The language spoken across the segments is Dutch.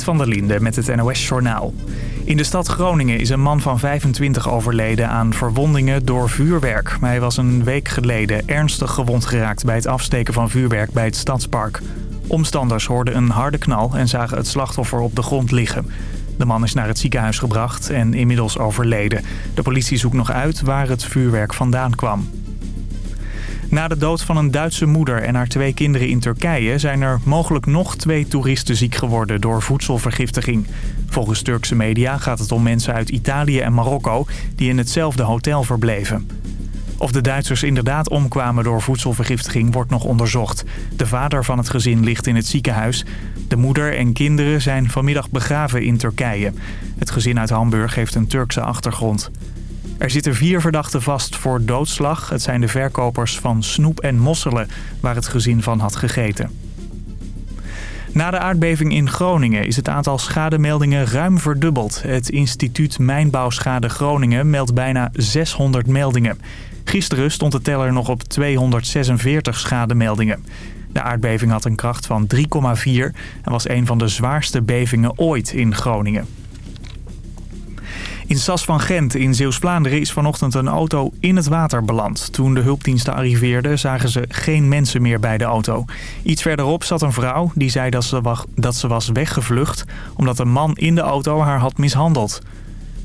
Van der Linde met het NOS-journaal. In de stad Groningen is een man van 25 overleden aan verwondingen door vuurwerk. Hij was een week geleden ernstig gewond geraakt bij het afsteken van vuurwerk bij het stadspark. Omstanders hoorden een harde knal en zagen het slachtoffer op de grond liggen. De man is naar het ziekenhuis gebracht en inmiddels overleden. De politie zoekt nog uit waar het vuurwerk vandaan kwam. Na de dood van een Duitse moeder en haar twee kinderen in Turkije... zijn er mogelijk nog twee toeristen ziek geworden door voedselvergiftiging. Volgens Turkse media gaat het om mensen uit Italië en Marokko... die in hetzelfde hotel verbleven. Of de Duitsers inderdaad omkwamen door voedselvergiftiging wordt nog onderzocht. De vader van het gezin ligt in het ziekenhuis. De moeder en kinderen zijn vanmiddag begraven in Turkije. Het gezin uit Hamburg heeft een Turkse achtergrond. Er zitten vier verdachten vast voor doodslag. Het zijn de verkopers van snoep en mosselen waar het gezin van had gegeten. Na de aardbeving in Groningen is het aantal schademeldingen ruim verdubbeld. Het instituut Mijnbouwschade Groningen meldt bijna 600 meldingen. Gisteren stond de teller nog op 246 schademeldingen. De aardbeving had een kracht van 3,4 en was een van de zwaarste bevingen ooit in Groningen. In Sas van Gent in Zeeuws-Vlaanderen is vanochtend een auto in het water beland. Toen de hulpdiensten arriveerden zagen ze geen mensen meer bij de auto. Iets verderop zat een vrouw die zei dat ze, dat ze was weggevlucht... omdat een man in de auto haar had mishandeld.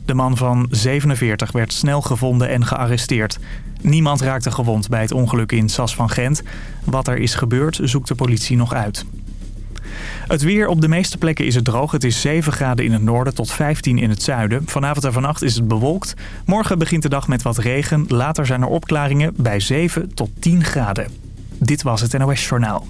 De man van 47 werd snel gevonden en gearresteerd. Niemand raakte gewond bij het ongeluk in Sas van Gent. Wat er is gebeurd zoekt de politie nog uit. Het weer op de meeste plekken is het droog. Het is 7 graden in het noorden tot 15 in het zuiden. Vanavond en vannacht is het bewolkt. Morgen begint de dag met wat regen. Later zijn er opklaringen bij 7 tot 10 graden. Dit was het NOS Journaal.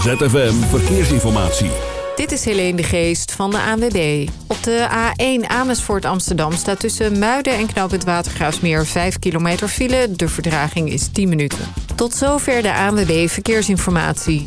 ZFM Verkeersinformatie. Dit is Helene de Geest van de ANWB. Op de A1 Amersfoort Amsterdam staat tussen Muiden en Knoop het Watergraafsmeer 5 kilometer file. De verdraging is 10 minuten. Tot zover de ANWB Verkeersinformatie.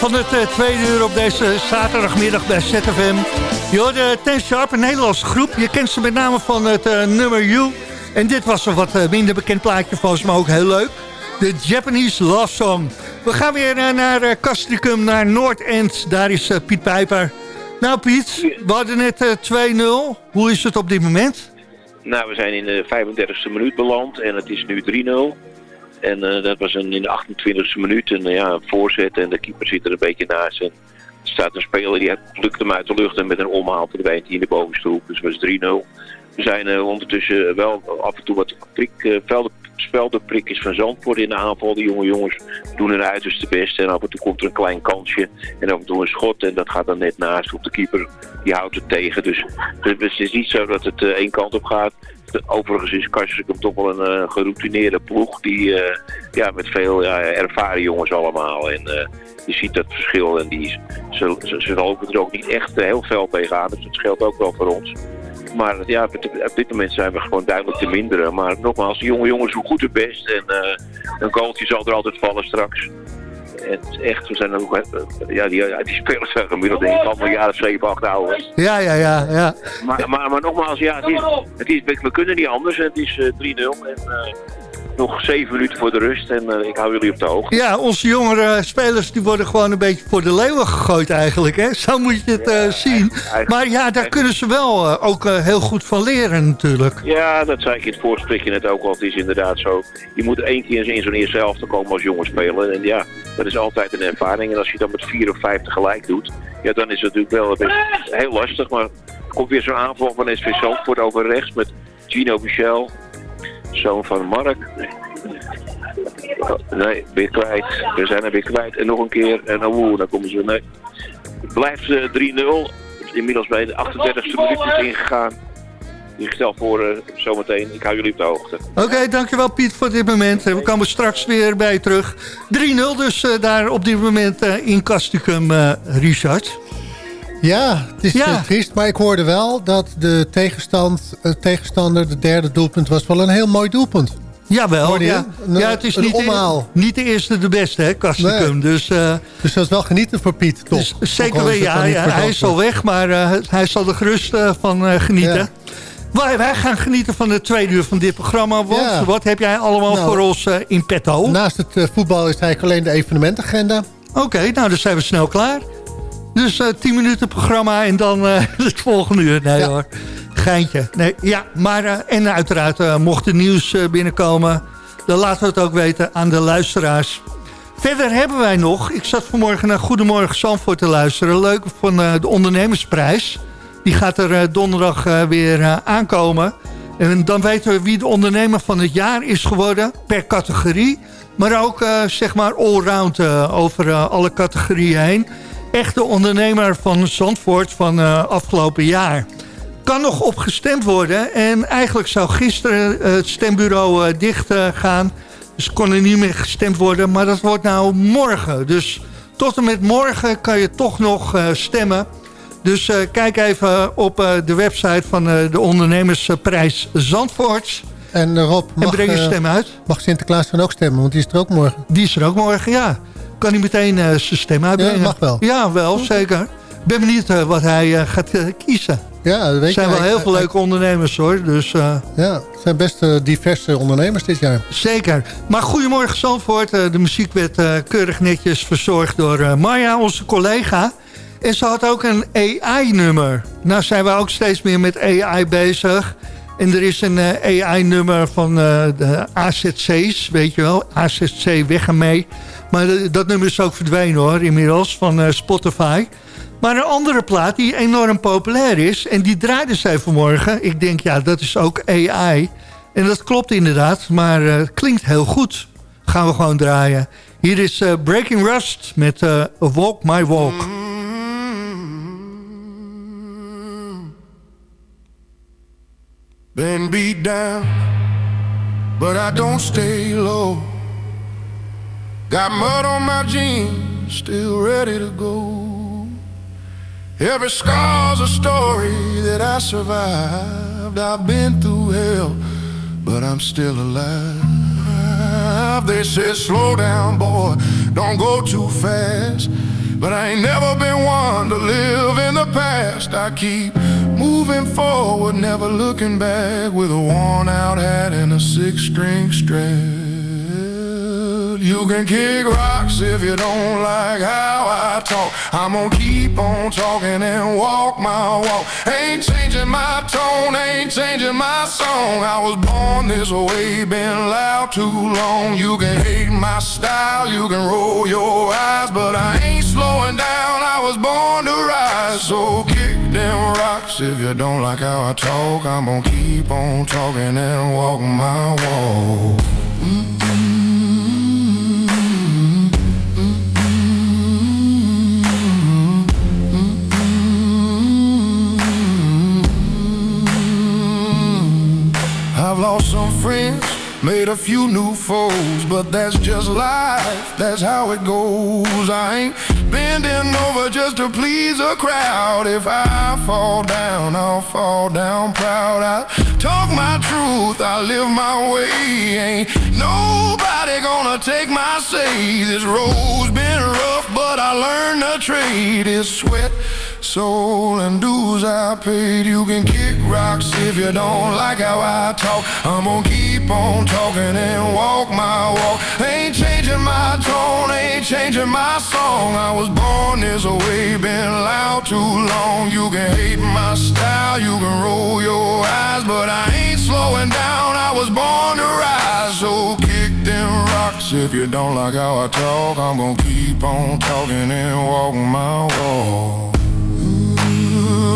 Van het uh, tweede uur op deze zaterdagmiddag bij ZFM. Je hoorde Ten Sharp, een Nederlandse groep. Je kent ze met name van het uh, nummer You. En dit was een wat minder bekend plaatje, volgens mij ook heel leuk. De Japanese Love Song. We gaan weer naar uh, Castricum, naar Noordend. Daar is Piet Pijper. Nou Piet, we hadden net 2-0. Hoe is het op dit moment? Nou, we zijn in de 35e minuut beland en het is nu 3-0. En uh, dat was een, in de 28e minuut een, ja, voorzet en de keeper zit er een beetje naast. Er staat een speler die lukt hem uit de lucht en met een omhaal verdwijnt hij in de bovenste hoek. Dus het was 3-0. We zijn uh, ondertussen wel af en toe wat prik, uh, velden, speldenprikjes van Zandvoort in de aanval. De jonge jongens doen hun uiterste best en af en toe komt er een klein kansje en af en toe een schot en dat gaat dan net naast op de keeper. Die houdt het tegen. Dus, dus het is niet zo dat het één kant op gaat. Overigens is Kastrikum toch wel een uh, geroutineerde ploeg. Die uh, ja, met veel ja, ervaren jongens allemaal. En je ziet dat verschil. En die, ze, ze, ze lopen er ook niet echt heel veel tegenaan. Dus dat scheelt ook wel voor ons. Maar ja, op dit moment zijn we gewoon duidelijk te minderen. Maar nogmaals, de jonge jongens doen goed het best. En een goaltje zal er altijd vallen straks het is echt, we zijn ook, ja, die, die spelers zijn gemiddeld denk ik allemaal jaren 7, 8 ouder. Ja, ja, ja. ja. Maar, maar, maar nogmaals, ja, het is, het is, we kunnen niet anders. Het is uh, 3-0 en uh, nog 7 minuten voor de rust en uh, ik hou jullie op de hoogte. Ja, onze jongere spelers die worden gewoon een beetje voor de leeuwen gegooid eigenlijk. Hè? Zo moet je het ja, zien. Maar ja, daar kunnen ze wel ook heel goed van leren natuurlijk. Ja, dat zei ik in het voorsprikje net ook al. Het is inderdaad zo. Je moet één keer in zo'n eerste helft komen als jonge speler. En ja, dat is altijd een ervaring. En als je dan met 4 of 5 tegelijk doet, ja, dan is het natuurlijk wel best heel lastig. Maar er komt weer zo'n aanval van SV Zandvoort over rechts met Gino Michel, zoon van Mark. Nee, weer kwijt. We zijn er weer kwijt. En nog een keer. En oh, dan komen ze. Nee. Het blijft uh, 3-0. Inmiddels bij de 38e minuut is ingegaan. Ik stel voor uh, zometeen. Ik hou jullie op de hoogte. Oké, okay, dankjewel Piet voor dit moment. We komen straks weer bij je terug. 3-0 dus uh, daar op dit moment uh, in Casticum, Richard. Ja, het is ja. triest, maar ik hoorde wel dat de tegenstand, tegenstander, de derde doelpunt, was wel een heel mooi doelpunt. Jawel, ja. Een, ja, het is niet de, niet de eerste de beste, hè, Kasticum. Nee. Dus, uh, dus dat is wel genieten voor Piet, toch? Dus, zeker wel, ja, ja hij is al weg, maar uh, hij zal er gerust uh, van genieten. Ja. Wij, wij, gaan genieten van de tweede uur van dit programma. Want ja. wat heb jij allemaal nou, voor ons in petto? Naast het voetbal is eigenlijk alleen de evenementagenda. Oké, okay, nou dan zijn we snel klaar. Dus uh, 10 minuten programma en dan het volgende uur. Nee ja. hoor, geintje. Nee, ja, maar en uiteraard mocht er nieuws binnenkomen... dan laten we het ook weten aan de luisteraars. Verder hebben wij nog... Ik zat vanmorgen naar Goedemorgen Zandvoort te luisteren. Leuk van de ondernemersprijs... Die gaat er donderdag weer aankomen. En dan weten we wie de ondernemer van het jaar is geworden per categorie. Maar ook zeg maar allround over alle categorieën heen. Echte ondernemer van Zandvoort van afgelopen jaar. Kan nog opgestemd worden. En eigenlijk zou gisteren het stembureau dicht gaan. Dus kon er niet meer gestemd worden. Maar dat wordt nou morgen. Dus tot en met morgen kan je toch nog stemmen. Dus uh, kijk even op uh, de website van uh, de ondernemersprijs Zandvoort. En Rob, mag, en breng je stem uit. Mag Sinterklaas dan ook stemmen? Want die is er ook morgen. Die is er ook morgen, ja. Kan hij meteen zijn stem uitbrengen? Ja, mag wel. Ja, wel, zeker. Ik ben benieuwd wat hij gaat kiezen. Ja, dat weet er zijn wel heel veel leuke ondernemers hoor. Dus, ja, het zijn best diverse ondernemers dit jaar. Zeker. Maar goedemorgen Zandvoort. de muziek werd keurig netjes verzorgd door Marja, onze collega. En ze had ook een AI-nummer. Nou zijn we ook steeds meer met AI bezig. En er is een uh, AI-nummer van uh, de AZC's, weet je wel. AZC, weg ermee. Maar dat nummer is ook verdwenen hoor, inmiddels, van uh, Spotify. Maar een andere plaat die enorm populair is... en die draaide zij vanmorgen. Ik denk, ja, dat is ook AI. En dat klopt inderdaad, maar het klinkt heel goed. Gaan we gewoon draaien. Hier is Breaking Rust met Walk My Walk. Been beat down, but I don't stay low. Got mud on my jeans, still ready to go. Every scar's a story that I survived. I've been through hell, but I'm still alive. they said, slow down, boy, don't go too fast. But I ain't never been one to live in the past. I keep moving forward, never looking back, with a worn out hat and a six string strap. You can kick rocks if you don't like how I talk. I'm gonna keep on talking and walk my walk. Ain't changing my tone, ain't changing my song. I was born this way, been loud too long. You can hate my style, you can roll your eyes, but I ain't slowing down. I was born to rise, so kick them rocks if you don't like how I talk. I'm gonna keep on talking and walk my walk. Mm I've lost some friends, made a few new foes, but that's just life, that's how it goes. I ain't bending over just to please a crowd. If I fall down, I'll fall down proud. I talk my truth, I live my way. Ain't nobody gonna take my say. This road's been rough, but I learned the trade is sweat soul and dues I paid. You can kick rocks if you don't like how I talk. I'm gonna keep on talking and walk my walk. Ain't changing my tone, ain't changing my song. I was born this way, been loud too long. You can hate my style, you can roll your eyes, but I ain't slowing down. I was born to rise, so kick them rocks if you don't like how I talk. I'm gonna keep on talking and walk my walk.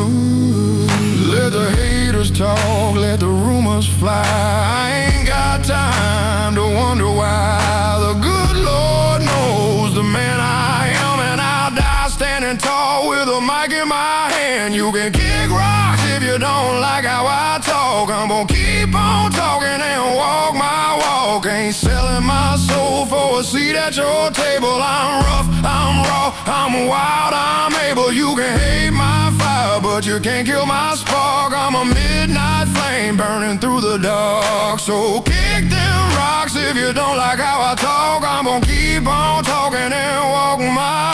Let the haters talk, let the rumors fly. I ain't got time to wonder why. The good Lord knows the man I am, and I'll die standing tall with a mic in my hand. You can kick rocks if you don't like how I talk. I'm gonna keep on talking and walk my walk. Ain't selling my soul for a seat at your table. I'm rough, I'm raw, I'm wild, I'm able. You can hate my fire, but you can't kill my spark. I'm a midnight flame burning through the dark. So kick them rocks if you don't like how I talk. I'm gonna keep on talking and walk my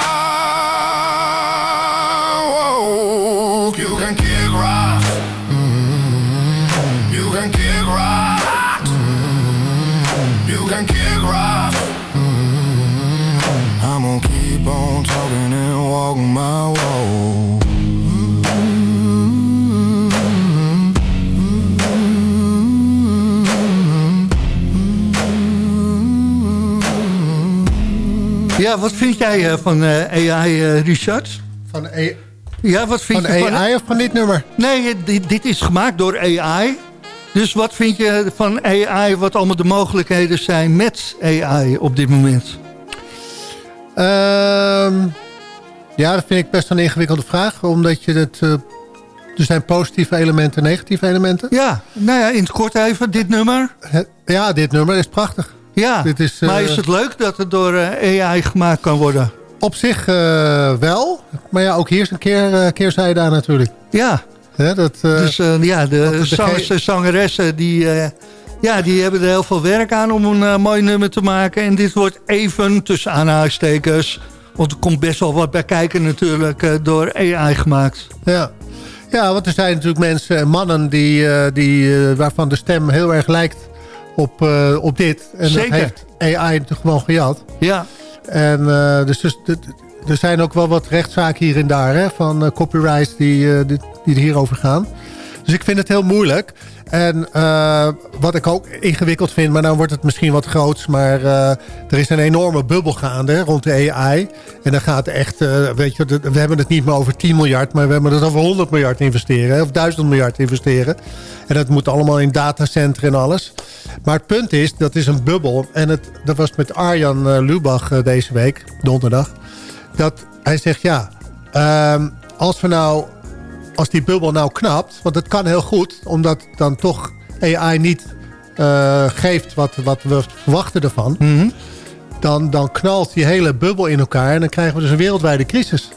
walk. You can kick rocks. Mm-hmm. You can kick rocks. Mm-hmm. You can kick rocks. Mm-hmm. I'm gonna keep on talking and walk my walk. Ja, wat vind jij uh, van uh, AI, uh, Richard? Van AI? Ja, wat vind van je van AI of van dit nummer? Nee, dit, dit, is gemaakt door AI. Dus wat vind je van AI, wat allemaal de mogelijkheden zijn met AI op dit moment? Um, ja, dat vind ik best een ingewikkelde vraag. Omdat je het... er zijn positieve elementen en negatieve elementen. Ja, nou ja, in het kort even, dit nummer. Ja, dit nummer is prachtig. Ja, Dit is, maar is het leuk dat het door AI gemaakt kan worden? Op zich uh, wel. Maar ja, ook hier is een keer, keerzijde aan natuurlijk. Ja. ja dat, dus ja, de, de zangers en zangeressen die, ja, die hebben er heel veel werk aan om een mooi nummer te maken. En dit wordt even tussen aanhalingstekens. Want er komt best wel wat bij kijken natuurlijk door AI gemaakt. Ja. Ja, want er zijn natuurlijk mensen en mannen die, die, waarvan de stem heel erg lijkt op, uh, op dit. En Zeker. dat heeft AI gewoon gejat. Ja. En uh, dus, dus er zijn ook wel wat rechtszaken hier en daar hè, van uh, copyrights die, die, die hierover gaan. Dus ik vind het heel moeilijk. En uh, wat ik ook ingewikkeld vind, maar dan wordt het misschien wat groots. Maar uh, er is een enorme bubbel gaande rond de AI. En dan gaat echt, uh, weet je, we hebben het niet meer over 10 miljard. Maar we hebben het over 100 miljard investeren. Of 1000 miljard investeren. En dat moet allemaal in datacenter en alles. Maar het punt is, dat is een bubbel. En het, dat was met Arjan Lubach deze week, donderdag. Dat hij zegt, ja, als we nou als die bubbel nou knapt, want het kan heel goed... omdat dan toch AI niet uh, geeft wat, wat we verwachten ervan... Mm -hmm. dan, dan knalt die hele bubbel in elkaar... en dan krijgen we dus een wereldwijde crisis.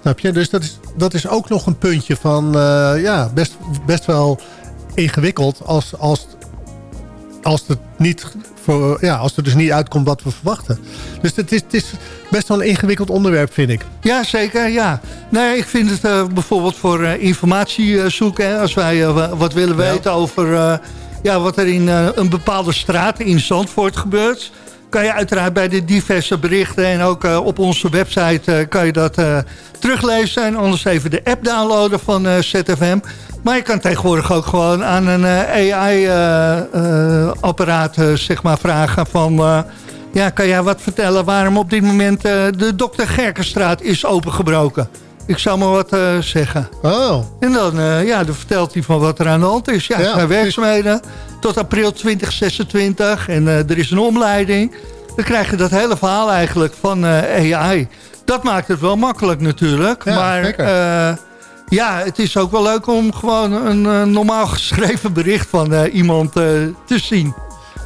Snap je? Dus dat is, dat is ook nog een puntje van... Uh, ja, best, best wel ingewikkeld als, als als het, niet voor, ja, als het dus niet uitkomt wat we verwachten. Dus het is, het is best wel een ingewikkeld onderwerp, vind ik. Ja, zeker. Ja. Nee, ik vind het uh, bijvoorbeeld voor uh, informatie zoeken. Als wij wat willen weten over ja, wat er in een bepaalde straat in Zandvoort gebeurt kan je uiteraard bij de diverse berichten... en ook op onze website kan je dat teruglezen. En anders even de app downloaden van ZFM. Maar je kan tegenwoordig ook gewoon aan een AI-apparaat zeg maar vragen van... ja, kan jij wat vertellen waarom op dit moment de Dr. Gerkenstraat is opengebroken? Ik zou maar wat zeggen. Oh. En dan, ja, dan vertelt hij van wat er aan de hand is. Ja, ja werkzaamheden tot april 2026 en er is een omleiding. Dan krijg je dat hele verhaal eigenlijk van AI. Dat maakt het wel makkelijk natuurlijk. Ja, maar ja, het is ook wel leuk om gewoon een normaal geschreven bericht van iemand te zien.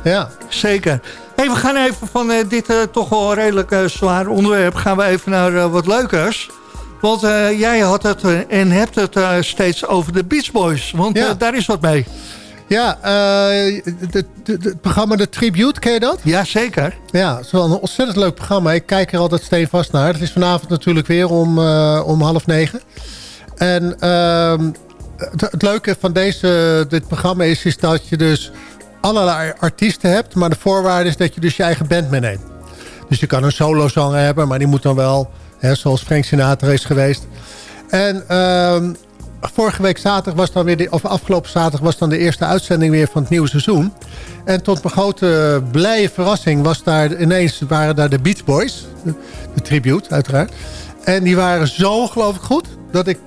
Ja. Zeker. Hey, we gaan even van dit toch wel redelijk zwaar onderwerp... gaan we even naar wat leukers. Want jij had het en hebt het steeds over de Beach Boys. Want ja. daar is wat mee. Ja, het programma De Tribute, ken je dat? Ja, zeker. Ja, het is wel een ontzettend leuk programma. Ik kijk er altijd stevast naar. Het is vanavond natuurlijk weer om, om half negen. En uh, het, het, leuke van deze, dit programma is, is dat je dus allerlei artiesten hebt. Maar de voorwaarde is dat je dus je eigen band meeneemt. Dus je kan een solozanger hebben, maar die moet dan wel, hè, zoals Frank Sinatra is geweest. En uh, vorige week zaterdag was dan weer, de, of afgelopen zaterdag was dan de eerste uitzending weer van het nieuwe seizoen. En tot mijn grote blije verrassing was daar ineens, waren daar de Beach Boys. De, de tribute, uiteraard. En die waren zo ongelooflijk goed, dat ik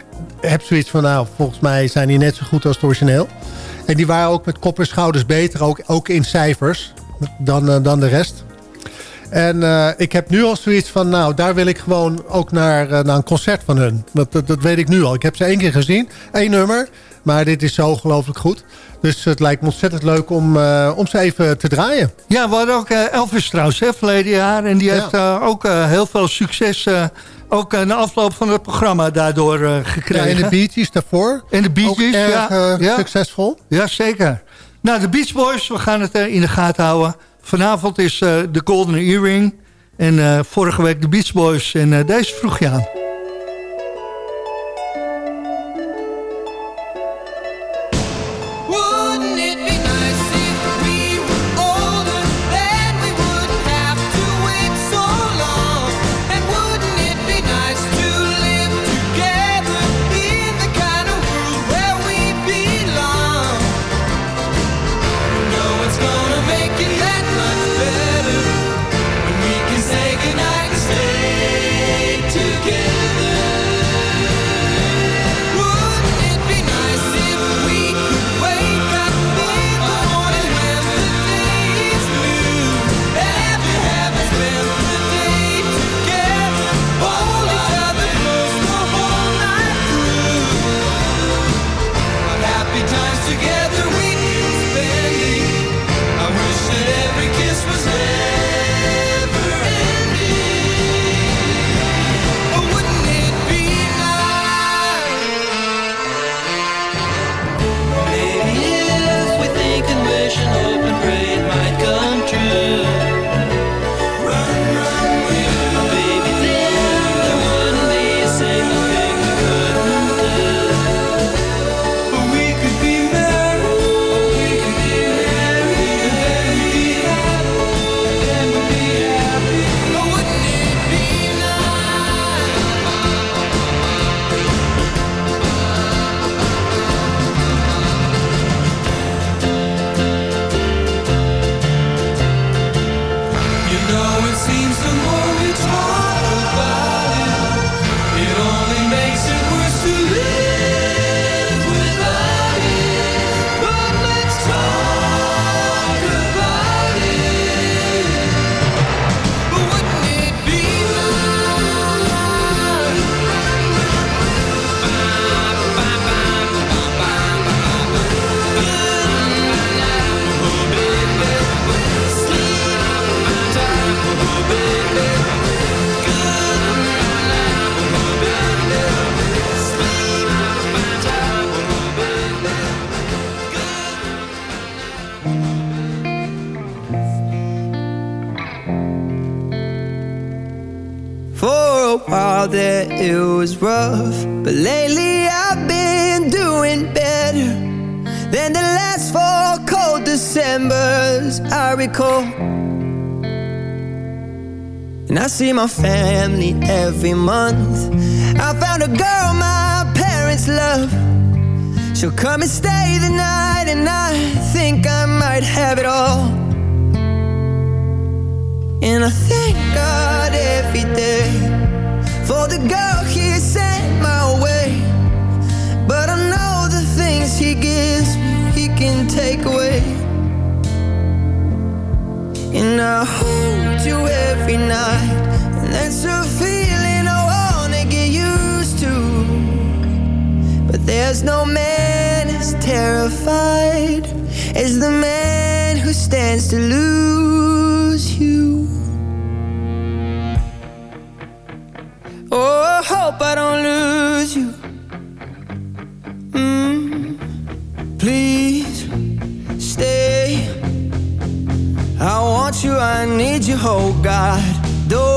heb zoiets van, nou, volgens mij zijn die net zo goed als het origineel. En die waren ook met kop en schouders beter, ook, ook in cijfers, dan, uh, dan de rest. En uh, ik heb nu al zoiets van, nou, daar wil ik gewoon ook naar, uh, naar een concert van hun. Dat, dat, dat, weet ik nu al. Ik heb ze één keer gezien, één nummer. Maar dit is zo ongelooflijk goed. Dus het lijkt me ontzettend leuk om, om ze even te draaien. Ja, we hadden ook Elvis trouwens, hè, verleden jaar. En die ja. heeft ook heel veel succes... ook na afloop van het programma daardoor gekregen. Ja, en de Bee Gees daarvoor. En de Bee Gees, ja, ja. succesvol. Ja, zeker. Nou, de Beach Boys, we gaan het in de gaten houden. Vanavond is de Golden Earring. En vorige week de Beach Boys. En deze vroeg je aan. See my family every month. I found a girl my parents love. She'll come and stay the night, and I think I might have it all. And I thank God every day for the girl He sent my way. But I know the things He gives me, He can take away. And I No man as terrified as the man who stands to lose you. Oh, I hope I don't lose you. Mm, please stay. I want you, I need you, oh God. Don't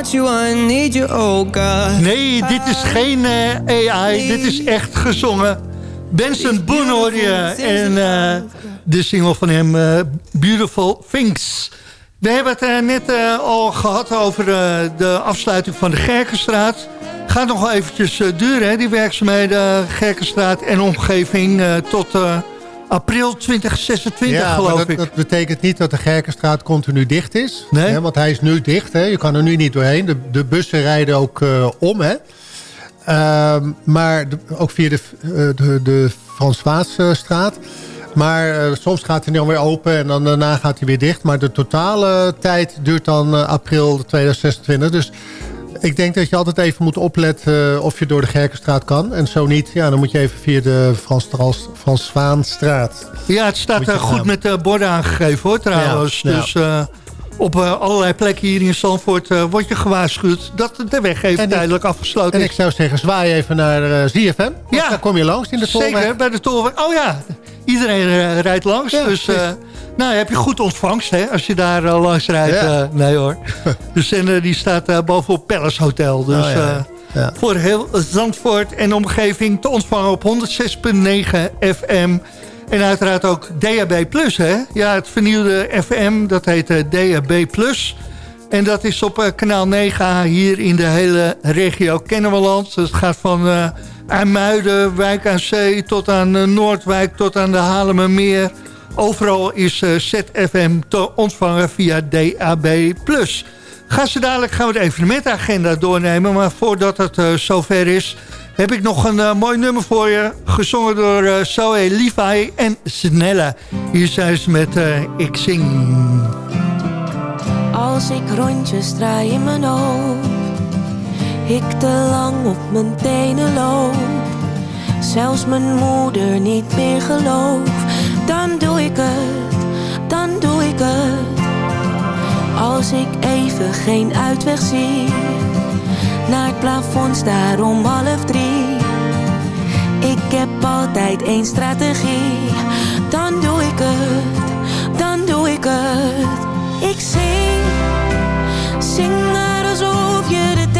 Want you, I need you, oh God. Nee, dit is geen eh, AI, dit is echt gezongen. Benson Boone hoor je en eh, de single van hem, eh, Beautiful Things. We hebben het net al gehad over de afsluiting van de Gerkenstraat. Gaat nog wel eventjes duren, hè, die werkzaamheden Gerkenstraat en omgeving tot april 2026 Ja, maar geloof dat, ik. dat betekent niet dat de Gerkenstraat continu dicht is. Nee. Hè, want hij is nu dicht. Hè. Je kan er nu niet doorheen. De, de bussen rijden ook eh, om. Hè. Ehm, maar de- ook via de, eh, de, de Waasstraat. Maar eh, soms gaat hij dan weer open en dan daarna gaat hij weer dicht. Maar de totale tijd duurt dan april 2026. Dus ik denk dat je altijd even moet opletten eh, of je door de Gerkenstraat kan. En zo niet, ja, dan moet je even via de Frans, Frans Zwaanstraat. Ja, het staat eh, goed gaan. met de borden aangegeven hoor trouwens. Ja, ja. Dus eh, op eh, allerlei plekken hier in Zandvoort uh, word je gewaarschuwd... dat de weg even En ik- tijdelijk afgesloten En is. ik zou zeggen, zwaai even naar ZFM. Ja. Daar kom je langs in de tolweg. Zeker, bij de tolweg. Oh ja, iedereen eh, rijdt langs. Ja, dus eh. Nou, heb je goed ontvangst hè, als je daar eh, langs rijdt. Ja. eh, nee hoor. de zender die staat eh, bovenop Palace Hotel. Dus Oh, ja. eh, Ja. voor heel Zandvoort en omgeving te ontvangen op 106.9 FM. En uiteraard ook DAB+, hè? Ja, het vernieuwde FM, dat heet DAB+. En dat is op kanaal 9 hier in de hele regio Kennemerland. Het gaat van IJmuiden, Wijk aan Zee tot aan Noordwijk, tot aan de Halemermeer. Overal is eh, ZFM te ontvangen via DAB+. Gaan ze dadelijk gaan we de evenementagenda doornemen. Maar voordat het eh, zover is, heb ik nog een eh, mooi nummer voor je. Gezongen door eh Zoe Levi en Snelle. Hier zijn ze met Ik Zing. Als ik rondjes draai in mijn hoofd, ik te lang op mijn tenen loop, zelfs mijn moeder niet meer gelooft, dan doe ik het. Als ik even geen uitweg zie, naar het plafond staar om half drie. Ik heb altijd één strategie. Dan doe ik het, dan doe ik het. Ik zing, zing maar alsof je de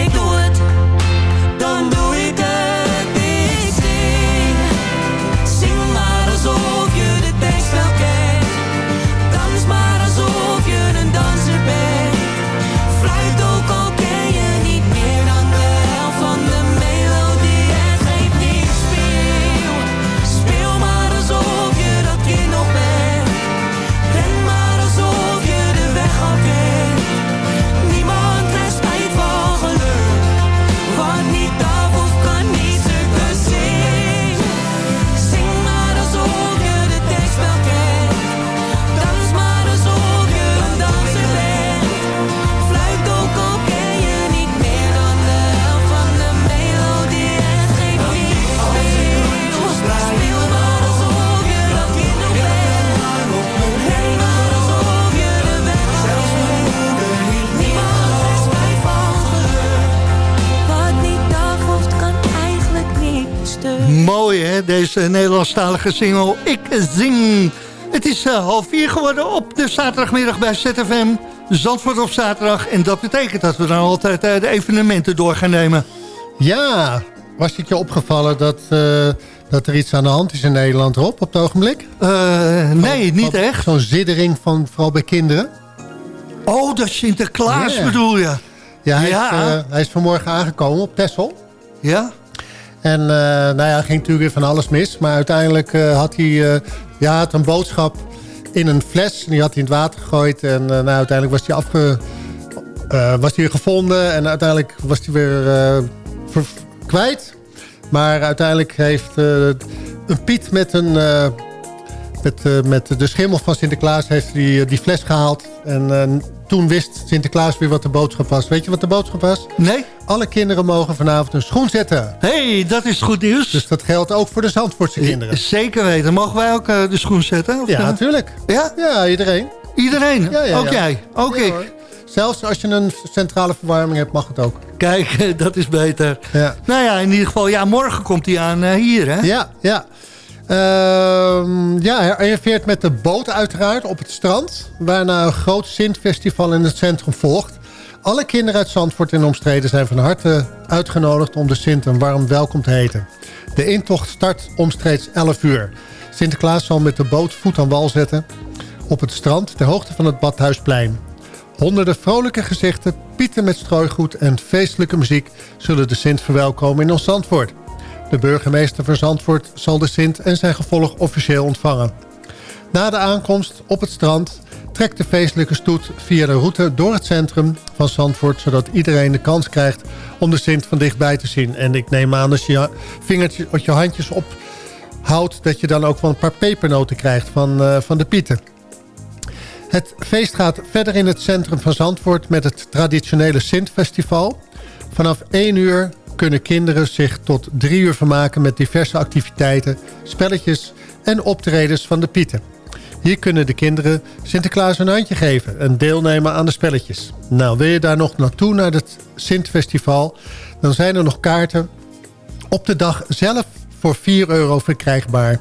deze Nederlandstalige single Ik Zing. Het is eh, half vier geworden op de zaterdagmiddag bij ZFM. Zandvoort op zaterdag. En dat betekent dat we dan altijd eh, de evenementen door gaan nemen. Ja, was het je opgevallen dat, eh, dat er iets aan de hand is in Nederland, Rob, op het ogenblik? Nee, niet Van- echt. Zo'n zittering van vooral bij kinderen. Oh, dat Sinterklaas bedoel je? Ja, hij, Ja. Is, hij is vanmorgen aangekomen op Texel. Ja? En eh, nou ja, ging natuurlijk weer van alles mis. Maar uiteindelijk eh, had hij eh, ja, had een boodschap in een fles. En die had hij in het water gegooid. En nou, uiteindelijk was hij, afge, was hij gevonden. En uiteindelijk was hij weer kwijt. Maar uiteindelijk heeft een Piet met, een, met, met de schimmel van Sinterklaas... heeft die, die fles gehaald. En toen wist Sinterklaas weer wat de boodschap was. Weet je wat de boodschap was? Nee? Alle kinderen mogen vanavond een schoen zetten. hey, dat is goed nieuws. Dus dat geldt ook voor de Zandvoortse kinderen. Zeker weten. Mogen wij ook eh, de schoen zetten? Of Ja, natuurlijk. Ja? Ja, iedereen. Iedereen? Ja, ja, ook ja. jij? Ook ik? hoor. Zelfs als je een centrale verwarming hebt, mag het ook. Kijk, dat is beter. Ja, Nou ja, in ieder geval, ja, morgen komt hij aan eh, hier, hè? ja. ja. Ehm, ja, hij arriveert met de boot uiteraard op het strand... waarna een groot Sint-festival in het centrum volgt. Alle kinderen uit Zandvoort en omstreden zijn van harte uitgenodigd... om de Sint een warm welkom te heten. De intocht start omstreeks 11 uur. Sinterklaas zal met de boot voet aan wal zetten... op het strand ter hoogte van het Badhuisplein. Honderden vrolijke gezichten, pieten met strooigoed en feestelijke muziek... zullen de Sint verwelkomen in ons Zandvoort. De burgemeester van Zandvoort zal de Sint en zijn gevolg officieel ontvangen. Na de aankomst op het strand trekt de feestelijke stoet via de route door het centrum van Zandvoort... zodat iedereen de kans krijgt om de Sint van dichtbij te zien. En ik neem aan als je je vingertjes of je handjes ophoudt... dat je dan ook wel een paar pepernoten krijgt van, eh, van de pieten. Het feest gaat verder in het centrum van Zandvoort met het traditionele Sintfestival. Vanaf 1 uur kunnen kinderen zich tot 3 uur vermaken met diverse activiteiten, spelletjes en optredens van de Pieten. Hier kunnen de kinderen Sinterklaas een handje geven en deelnemen aan de spelletjes. Nou, wil je daar nog naartoe naar het Sintfestival, dan zijn er nog kaarten op de dag zelf voor 4 euro verkrijgbaar.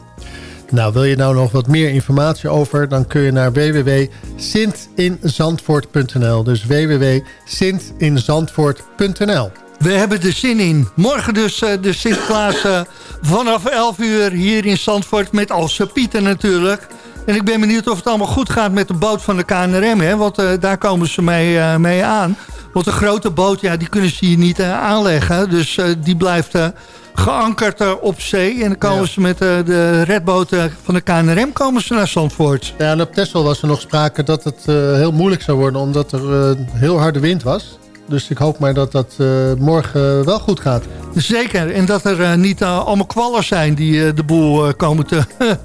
Nou, wil je nou nog wat meer informatie over... dan kun je naar www.sintinzandvoort.nl. Dus www.sintinzandvoort.nl. We hebben er zin in. Morgen dus eh, de Sinterklaas eh, vanaf 11 uur hier in Zandvoort met al zijn pieten natuurlijk. En ik ben benieuwd of het allemaal goed gaat met de boot van de KNRM. Hè? Want daar komen ze mee, mee aan. Want een grote boot, ja, die kunnen ze hier niet aanleggen. Dus die blijft geankerd uh, op zee. En dan komen ze met uh, de redboten van de KNRM komen ze naar Zandvoort. Ja, en op Texel was er nog sprake dat het uh, heel moeilijk zou worden... omdat er heel harde wind was. Dus ik hoop maar dat dat morgen wel goed gaat. Zeker. En dat er niet allemaal kwallers zijn die de boel komen, te,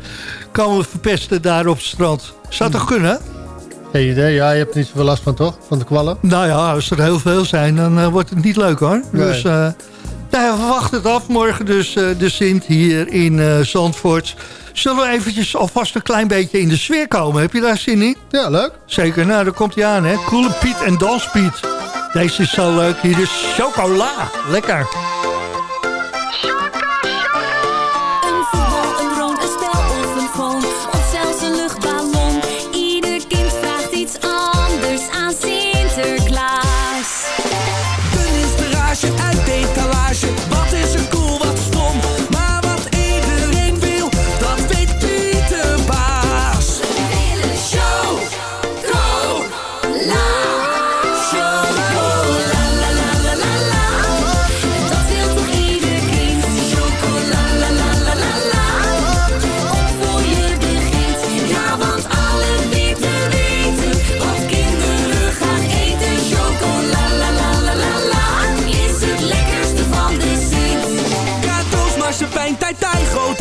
komen verpesten daar op het strand. Zou toch kunnen? Geen idee. Ja, je hebt niet zoveel last van toch? Van de kwallen? Nou ja, als er heel veel zijn, dan wordt het niet leuk hoor. Nee. Dus nou, we wachten het af. Morgen dus uh, de Sint hier in uh, Zandvoort. Zullen we eventjes alvast een klein beetje in de sfeer komen? Heb je daar zin in? Ja, leuk. Zeker. Nou, daar komt hij aan, hè. Coole Piet en Danspiet. Deze is zo leuk. Hier is chocola. Lekker.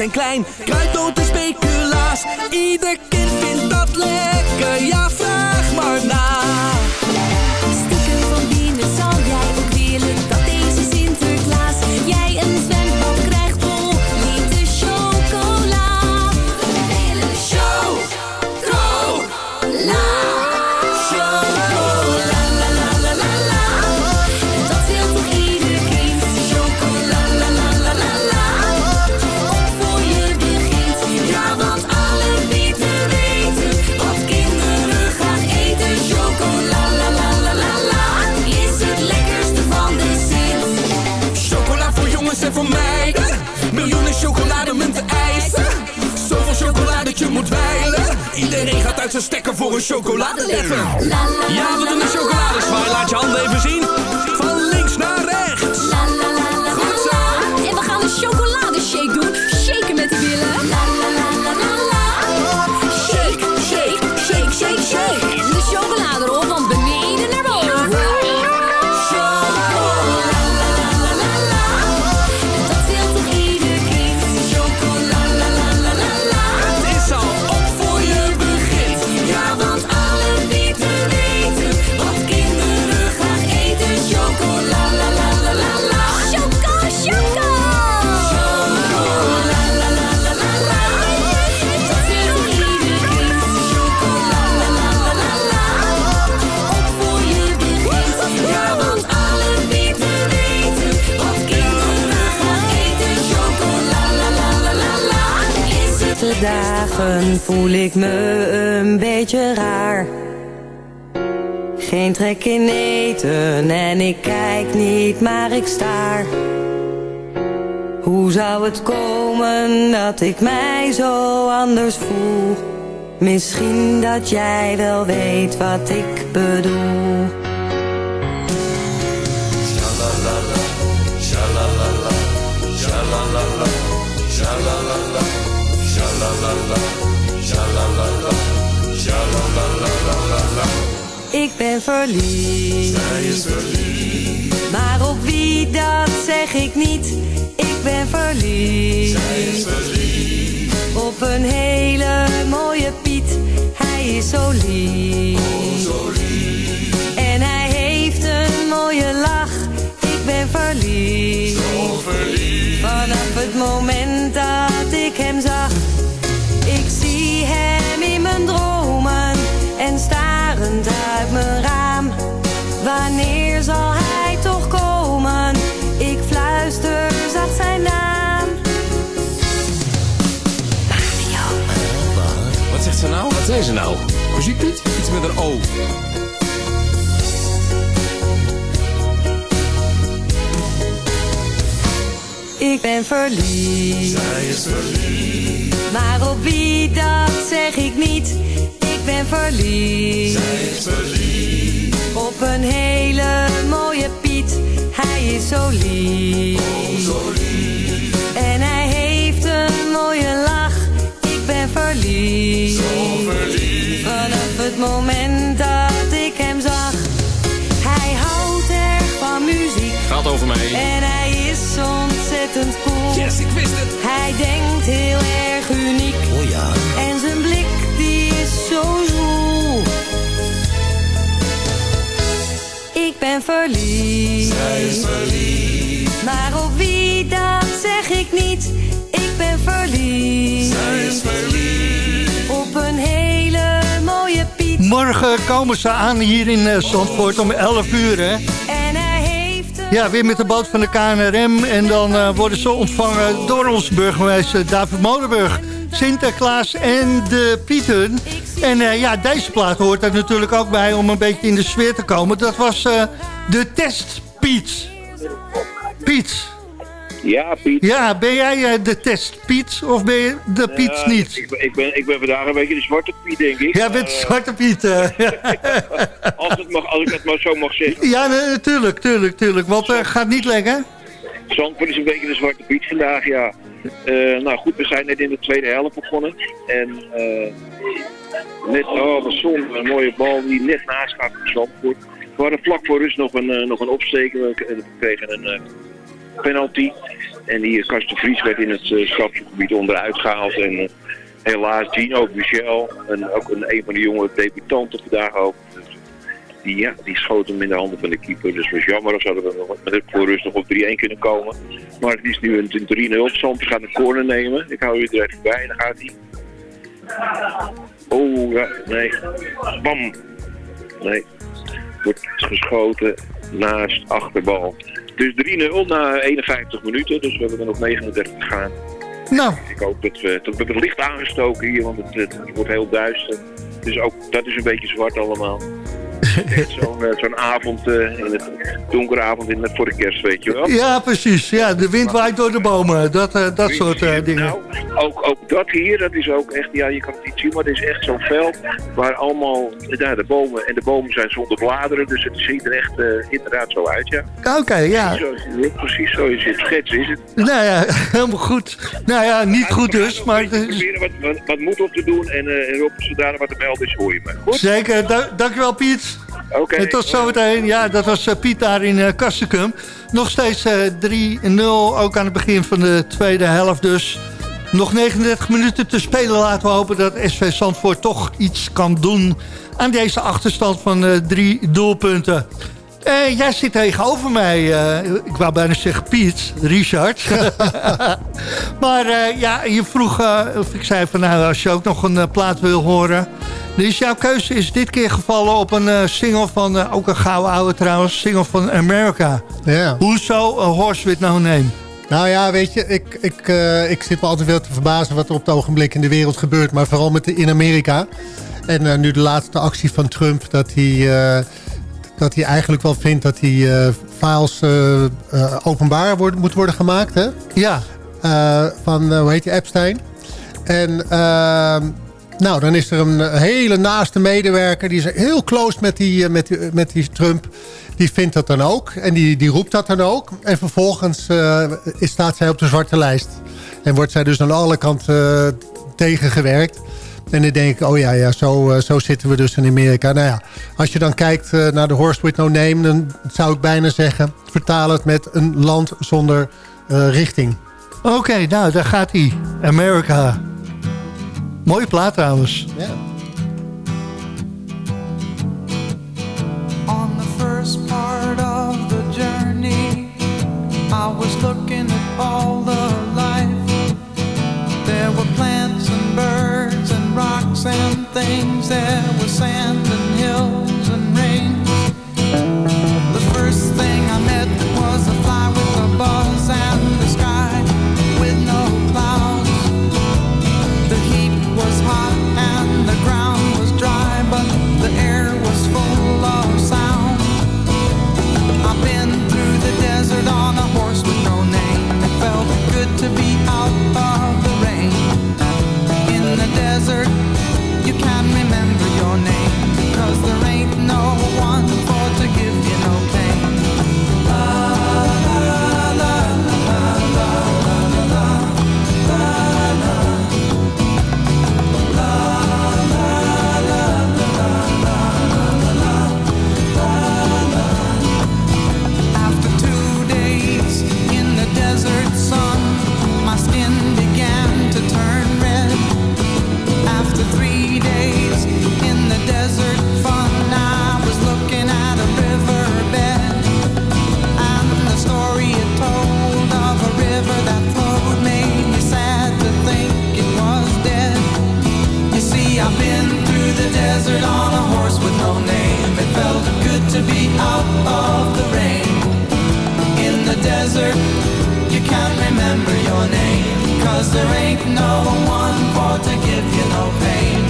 En klein. Kruidnoten, speculaas, ieder kind vindt dat lekker. Ja, vraag maar na. Me een beetje raar. Geen trek in eten en ik kijk niet, maar ik staar. Hoe zou het komen dat ik mij zo anders voel? Misschien dat jij wel weet wat ik bedoel. Ik ben verliefd. Zij is verliefd. Maar op wie dat zeg ik niet. Ik ben verliefd. Zij is verliefd. Op een hele mooie Piet. Hij is zo lief. Oh, zo lief. En hij heeft een mooie lach. Ik ben verliefd. Zo verliefd. Vanaf het moment dat ik hem zag mijn raam. Wanneer zal hij toch komen? Ik fluister zacht zijn naam. Mario. Wat? Wat zegt ze nou? Wat zei ze nou? Muziek niet? Iets met een O. Ik ben verliefd. Zij is verliefd. Maar op wie dat zeg ik niet verliefd. Zij is verliefd. Op een hele mooie Piet. Hij is zo lief. Oh, zo lief. En hij heeft een mooie lach. Ik ben verliefd. Zo verliefd. Vanaf het moment dat ik hem zag. Hij houdt erg van muziek. Gaat over mij. En hij is ontzettend cool. Yes, ik wist het. Hij denkt heel erg uniek. Oh ja. En is zo zwoel. Ik ben verliefd. Zij is verliefd. Maar op wie dat zeg ik niet. Ik ben verliefd. Zij is verliefd. Op een hele mooie Piet. Morgen komen ze aan hier in eh, Zandvoort om 11 uur, hè? En hij heeft een... Ja, weer met de boot van de KNRM. En dan eh, worden ze ontvangen door onze burgemeester David Molenburg. Sinterklaas en de Pieten. En eh, ja, deze plaat hoort er natuurlijk ook bij om een beetje in de sfeer te komen. Dat was eh, de test Piet. Piet. Ja, Piet. Ja, ben jij eh, de test Piet of ben je de Piet Ja, niet? Ik ben, ik, ben, ik ben vandaag een beetje de zwarte Piet, denk ik. Jij bent Eh, Zwarte Piet. als, het mag, als ik het maar zo mag zeggen. ja, nee, tuurlijk, tuurlijk, tuurlijk. Want het gaat niet lekker. Zandvoort is een beetje de zwarte Piet vandaag, ja. Eh, nou goed, we zijn net in de tweede helft begonnen. En eh, net, oh zonde, een mooie bal die net naast gaat voor Zandvoort. We hadden vlak voor rust nog een, eh, nog een opsteken. We kregen een penalty. En die eh, Karsten Vries werd in het uh, onderuit gehaald. En helaas Gino Michel, en ook een, een van de jonge debutanten vandaag ook. Die, ja, die schoot hem in de handen van de keeper. Dus het was jammer, als hadden we met voor rust nog op 3-1 kunnen komen. Maar het is nu een 3-0. Zandvoort gaat een corner nemen. Ik hou je er even bij. Dan gaat hij. Oh, ja, nee. Bam. Nee. Wordt geschoten naast achterbal. Dus 3-0 na 51 minuten. Dus we hebben er nog 39 te gaan. Nou, Ik hoop dat we, dat we het licht aangestoken hier, want het, het wordt heel duister. Dus ook dat is een beetje zwart allemaal. Zo'n eh, zo'n avond, eh, in het donkere avond in het, voor de kerst, weet je wel. ja, precies. Ja, de wind waait door de bomen. Dat, eh, dat soort dingen. Nou, ook, ook dat hier, dat is ook echt, ja, je kan het niet zien, maar het is echt zo'n veld waar allemaal, de bomen, en de bomen zijn zonder bladeren, dus het ziet er echt inderdaad zo uit, ja. Oké, ja. Precies zo, is het. Schets is het. Nou ja, helemaal goed. Nou ja, niet goed dus, maar... Proberen wat, wat, wat moet op te doen en, eh en zodra er wat te melden is, hoor je me. Goed? Zeker, da dankjewel Piet. En tot zometeen. Ja, dat was eh, Piet daar in eh Kastikum. Nog steeds eh, 3-0, ook aan het begin van de tweede helft dus. Nog 39 minuten te spelen. Laten we hopen dat SV Zandvoort toch iets kan doen... aan deze achterstand van eh, drie doelpunten. Eh, jij zit tegenover mij. eh, ik wou bijna zeggen Piet, Richard. maar eh, ja, je vroeg, of ik zei van nou, als je ook nog een plaat wil horen. Dus jouw keuze is dit keer gevallen op een single van, ook een gouden oude trouwens, single van America. Ja. Hoezo A Horse With No Name? Nou ja, weet je, ik, ik, ik zit me altijd wel te verbazen wat er op het ogenblik in de wereld gebeurt. Maar vooral met de, in Amerika. En nu de laatste actie van Trump, dat hij, dat hij eigenlijk wel vindt dat die eh, files eh, eh, openbaar worden, moet worden gemaakt. Hè? Ja. Van, hoe heet die, Epstein. En ehm, nou, dan is er een hele naaste medewerker. Die is heel close met die, met die, met die Trump. Die vindt dat dan ook. En die, die roept dat dan ook. En vervolgens staat zij op de zwarte lijst. En wordt zij dus aan alle kanten tegengewerkt. En dan denk ik, oh ja, ja zo, eh, zo zitten we dus in Amerika. Nou ja, als je dan kijkt eh, naar de Horse with no name... dan zou ik bijna zeggen, vertaal het met een land zonder eh, richting. Oké, nou, daar gaat hij. America. Mooie plaat trouwens. Ja. On the first part of the journey, I was looking And things, that were sand and hills. desert. You can't remember your name Cause there ain't no one for to give you no pain.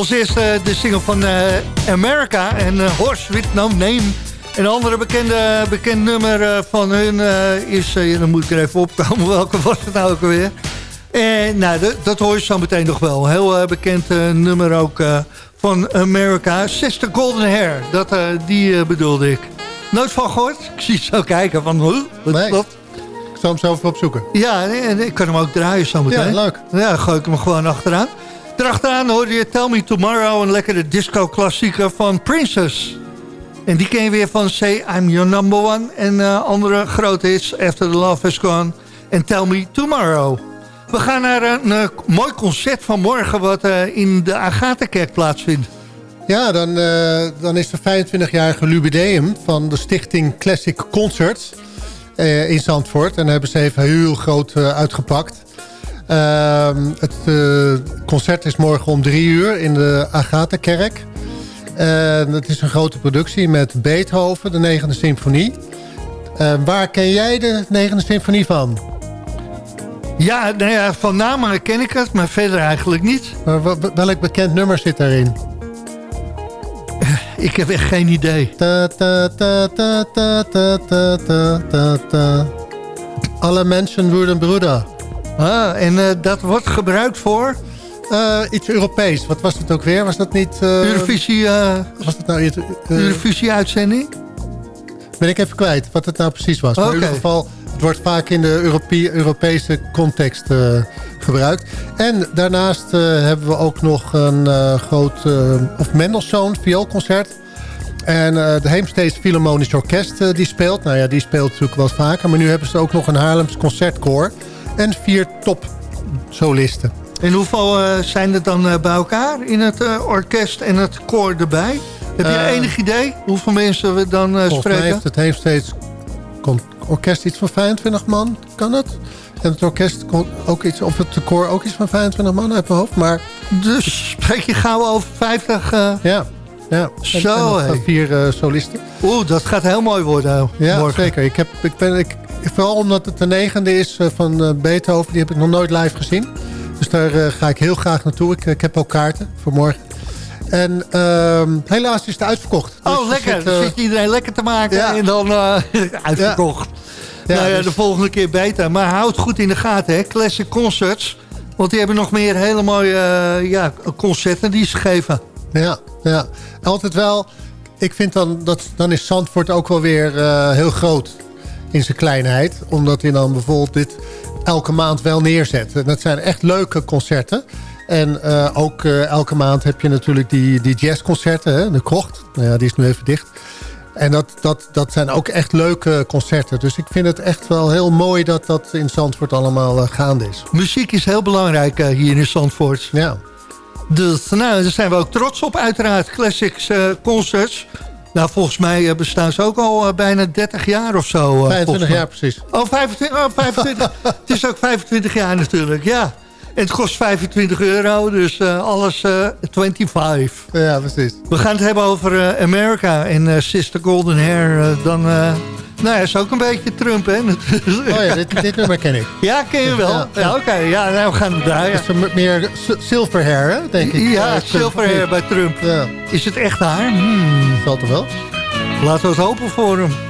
Als eerste de single van uh, America en uh, Horse With No Name. Een andere bekende, bekend nummer uh, van hun is... dan moet ik er even opkomen, welke was het nou ook alweer? En nou, dat hoor je zo meteen nog wel. Heel bekend nummer ook van America. Sister Golden Hair, dat, die bedoelde ik. Nooit van gehoord? Ik zie zo kijken van... Huh, wat nee. dat? Ik zal hem zelf opzoeken. Ja, nee, ik kan hem ook draaien zo meteen. Ja, leuk. Ja, gooi ik hem gewoon achteraan. Daarachteraan hoorde je Tell Me Tomorrow, een lekkere disco-klassieker van Princess. En die ken je weer van Say I'm Your Number One. En uh, andere grote hits, After the Love Has Gone en Tell Me Tomorrow. We gaan naar een, een mooi concert van morgen wat uh, in de Agatha-kerk plaatsvindt. Ja, dan, dan is het 25-jarige jubileum van de stichting Classic Concerts in Zandvoort. En daar hebben ze even heel groot uitgepakt. Uh, het uh, concert is morgen om drie uur in de Agatha-kerk. Het is een grote productie met Beethoven, de negende symfonie. Ehm, waar ken jij de negende symfonie van? Ja, nou ja, van naam ken ik het, maar verder eigenlijk niet. Maar welk bekend nummer zit daarin? Ik heb echt geen idee. Alle mensen worden broeder. Ah, en uh, dat wordt gebruikt voor? Uh, iets Europees. Wat was het ook weer? Was dat niet... Uh, Eurovisie... was het nou... Eurovisie-uitzending? Ben ik even kwijt wat het nou precies was. Okay. Maar in ieder geval, het wordt vaak in de Europese context gebruikt. En daarnaast hebben we ook nog een groot... of Mendelssohn vioolconcert. En de Heemsteeds Philharmonisch Orkest die speelt. Nou ja, die speelt natuurlijk wel vaker. Maar nu hebben ze ook nog een Haarlems Concertkoor en vier top-solisten. En hoeveel uh, zijn er dan uh, bij elkaar in het uh, orkest en het koor erbij? Heb je enig idee hoeveel mensen we dan spreken? Volgens mij heeft het heeft steeds orkest iets van 25 man, kan het? En het orkest ook iets, of het koor ook iets van 25 man uit mijn hoofd. Maar... Dus spreek je gauw over 50? Ja. Ja, Zo, en, en vier solisten. Oeh, dat gaat heel mooi worden. Ja, morgen. zeker. Ik, heb, ik, ben, ik, Vooral omdat het de negende is eh, van eh, Beethoven. Die heb ik nog nooit live gezien. Dus daar eh, ga ik heel graag naartoe. Ik, ik heb al kaarten voor morgen. En uh, helaas is het uitverkocht. Oh, dus lekker. Zit, uh... Dan zit iedereen lekker te maken ja. en dan uh, uitverkocht. Ja. nou ja, dus... de volgende keer beter. Maar houd goed in de gaten, hè. Classic Concerts. Want die hebben nog meer hele mooie ja, concerten die ze geven. Ja, ja. Altijd wel. Ik vind dan, dat dan is Zandvoort ook wel weer heel groot in zijn kleinheid. Omdat hij dan bijvoorbeeld dit elke maand wel neerzet. En dat zijn echt leuke concerten. En uh, ook uh, elke maand heb je natuurlijk die, die jazzconcerten. Hè? De Krocht, nou ja, die is nu even dicht. En dat, dat, dat zijn ook echt leuke concerten. Dus ik vind het echt wel heel mooi dat dat in Zandvoort allemaal uh, gaande is. Muziek is heel belangrijk hier in Zandvoort. Ja. Dus nou, daar zijn we ook trots op uiteraard. Classics Concerts. Nou, volgens mij eh, bestaan ze ook al uh, bijna 30 jaar of zo. Uh, 25 jaar precies. Oh, 25. Oh, 25. het is ook 25 jaar natuurlijk, ja. En het kost 25 euro, dus uh, alles 25. Ja, precies. We gaan het hebben over America en Sister Golden Hair. dan nou ja, is ook een beetje Trump, hè? Oh ja, dit, dit nummer ken ik. Ja, ken je wel? Ja, ja oké. Okay. Ja, nou, we gaan het draaien. Het is meer silver hair, hè, denk ik. Ja, silver hair bij Trump. Ja. Is het echt haar? Hmm. Zal toch wel? Laten we het hopen voor hem.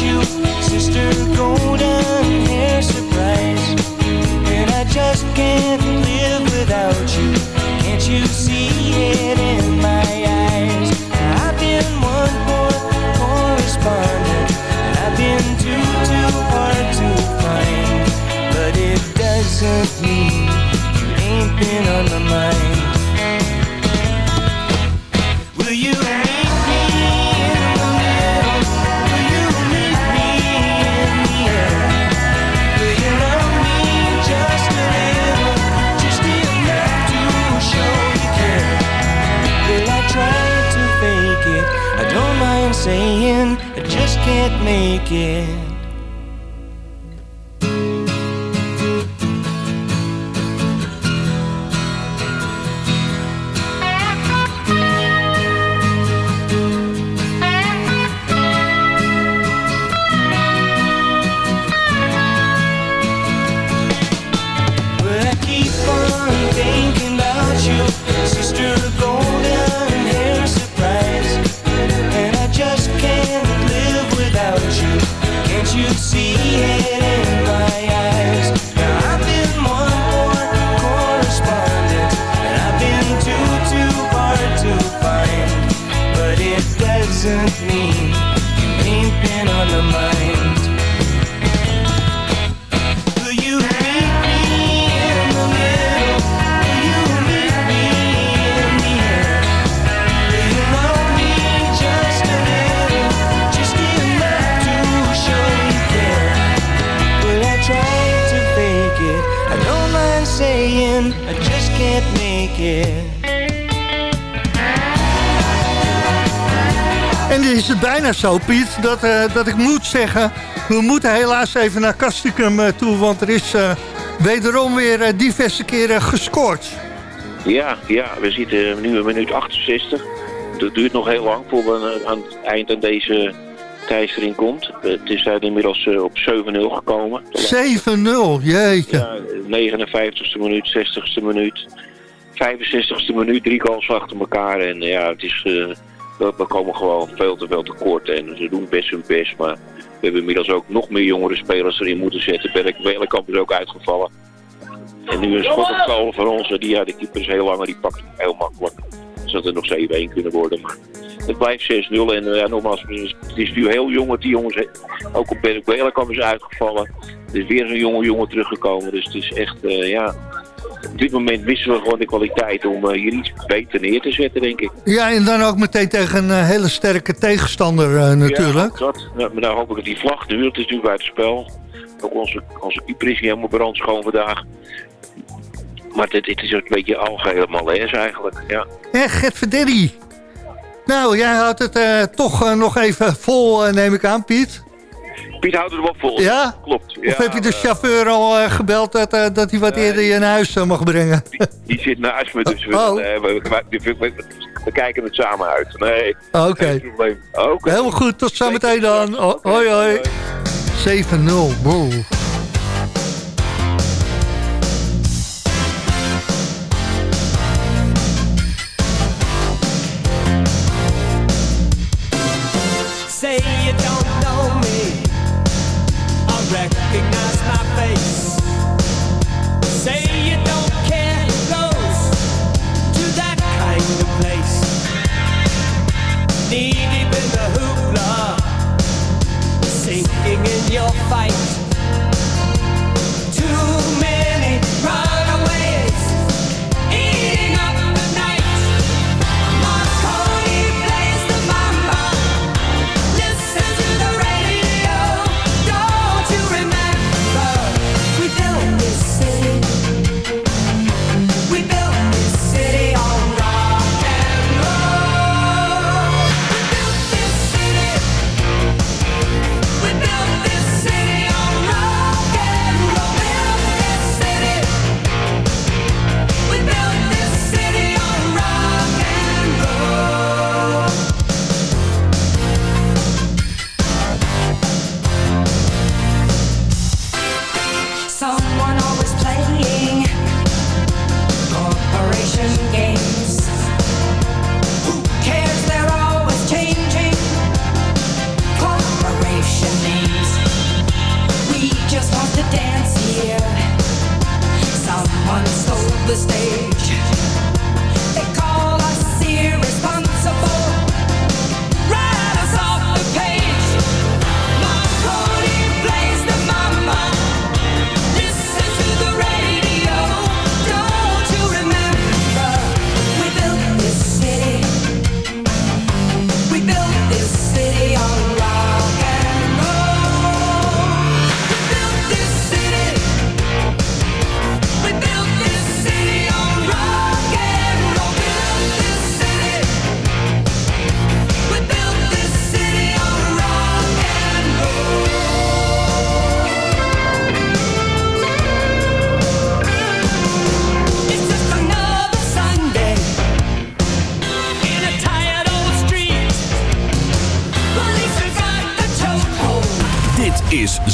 You, sister golden hair surprise, and I just can't live without you. Can't you see it in my eyes? I've been one poor correspondent, I've been too, too hard to find. But it doesn't mean you ain't been on my mind. I just can't make it. Is het bijna zo, Piet, dat, eh, dat ik moet zeggen... we moeten helaas even naar Castricum eh, toe... want er is eh, wederom weer diverse keren gescoord. Ja, ja, we zitten nu in minuut 68. Dat duurt nog heel lang voor we aan het eind aan deze teistering komt. Het is daar inmiddels op 7-0 gekomen. 7-0, jeetje. Ja, 59ste minuut, 60ste minuut, 65ste minuut, drie goals achter elkaar. En ja, het is, we, komen gewoon veel te veel tekort. En ze doen best hun best, maar we hebben inmiddels ook nog meer jongere spelers erin moeten zetten. Berk Belenkamp is ook uitgevallen. En nu een schot op goal van ons. Die, ja, de keeper is heel lang, die pakt hem heel makkelijk. Zodat het nog 7-1 kunnen worden. Maar het blijft 6-0. En eh, ja, nogmaals, het is nu heel jong. Die jongens, ook op Berk Belenkamp is uitgevallen. Er is weer zo'n jonge jongen teruggekomen. Dus het is echt, eh, ja... Op dit moment missen we gewoon de kwaliteit om eh, hier iets beter neer te zetten, denk ik. Ja, en dan ook meteen tegen een eh, hele sterke tegenstander eh, natuurlijk. Ja, dat, ja, maar nou hoop ik dat die vlag duurt. Het is nu buiten spel. Ook onze, onze keeper is niet helemaal brandschoon vandaag. Maar het, het is een beetje algehele malaise eigenlijk, ja. Hé, Gert Verderi. Nou, jij houdt het toch nog even vol, neem ik aan, Piet. Piet houdt het wel vol. Ja? Klopt. Of heb je de eh, chauffeur al eh, gebeld dat, eh, dat hij wat eerder je naar huis eh, mag brengen? Die zit naast me, dus we, Oh. we, we- we- we- we kijken het samen uit. Nee, Oké. probleem. Oké. Helemaal goed, tot zometeen dan. Hoi hoi. 7-0, wow.